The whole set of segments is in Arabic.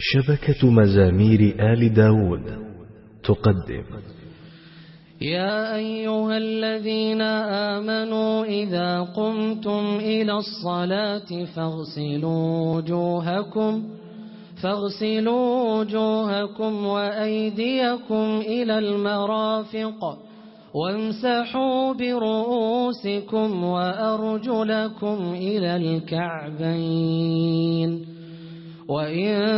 شبكة مزامير آل داود تقدم. يا أيها الذين آمنوا إذا قمتم إلى الصلاة فاغسلوا وجوهكم فاغسلوا وجوهكم وأيديكم إلى المرافق وامسحوا برؤوسكم وأرجلكم إلى الكعبين. وإن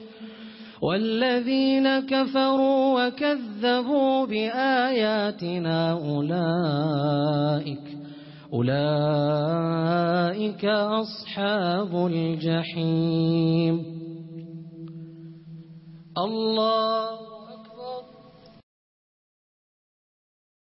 والذين كفروا وكذبوا بآياتنا أولئك أولئك أصحاب الجحيم. الله